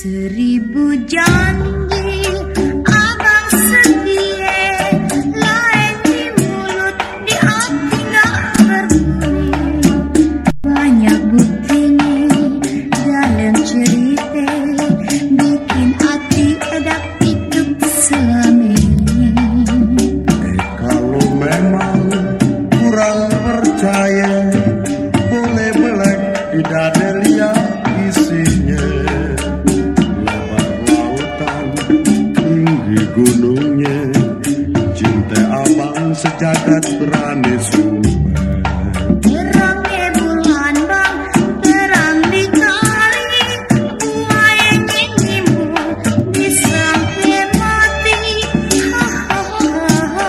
Seribu janji abang setia Lain di mulut di hati gak berbunyi Banyak buktinya dalam cerita Bikin hati edak hidup selama Eh kalau memang kurang percaya Boleh belek tidak ada gunungnya. Cinta abang sejagat berani sumpah Terangnya bulan bang terang di kali. Buaya nyimbul di sampai mati Hahaha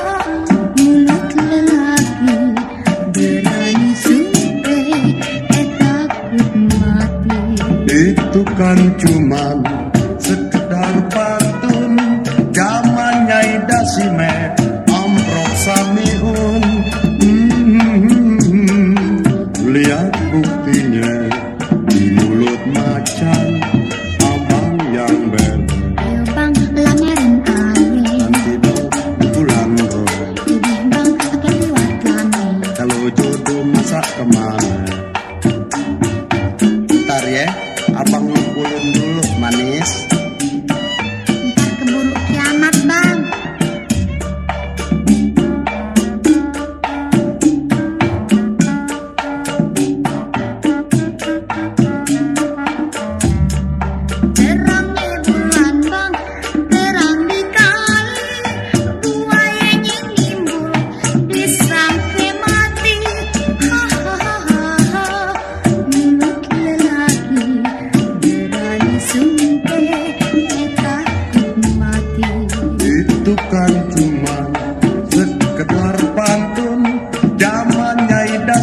Mulut lelaki berani sumpah Eh takut mati. Itu kan cuman sekedar pantun Samiun Hmm, Lihat buktinya Di mulut macan Abang yang Ayo bang Nanti roh. Bang Kalau jodoh masa ke mana? Ntar ya Abang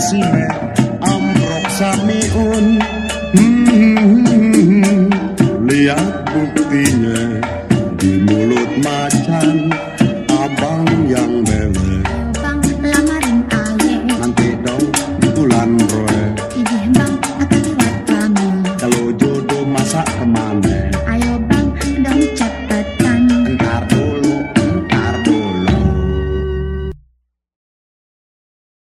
nasi amrok samiun hmm, lihat buktinya di mulut macan abang yang nanti dong bulan kalau jodoh masa ke mana?